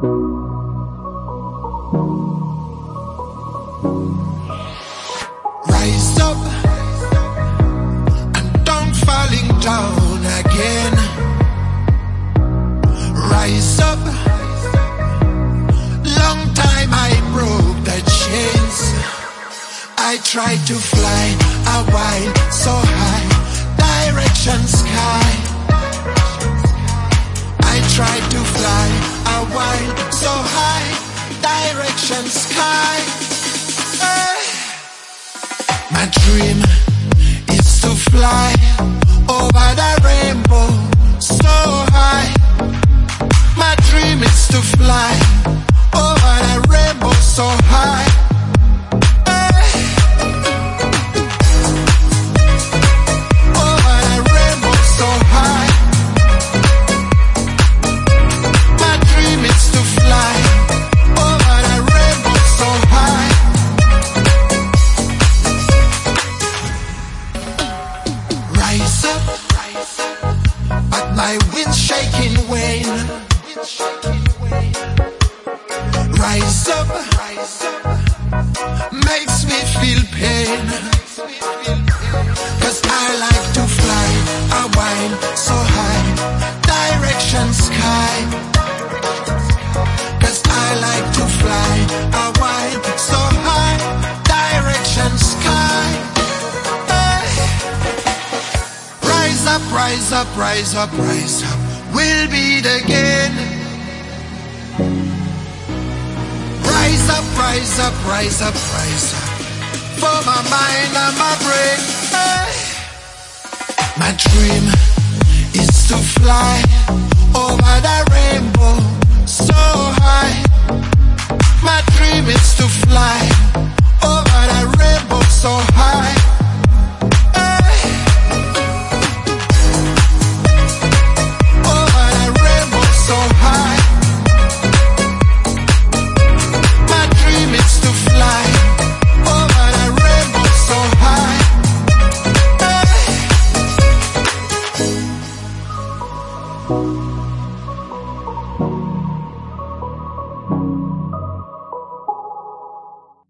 Rise up and don't falling down again. Rise up. Long time I broke the chains. I tried to fly a while so high, direction sky. Sky. Hey. My dream is to fly over the rainbow so high. My dream is to fly my wind shaking wane. Rise up, makes me feel pain. Cause I like to fly a while so high, direction sky. Rise up, rise up, rise up. We'll beat again. Rise up, rise up, rise up, rise up. For my mind and my brain. Hey. My dream is to fly Hey.